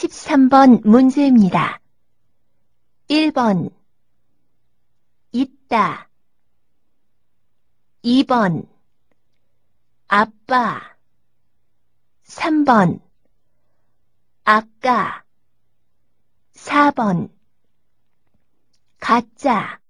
13번 문제입니다. 1번. 있다. 2번. 아빠. 3번. 아까. 4번. 가짜.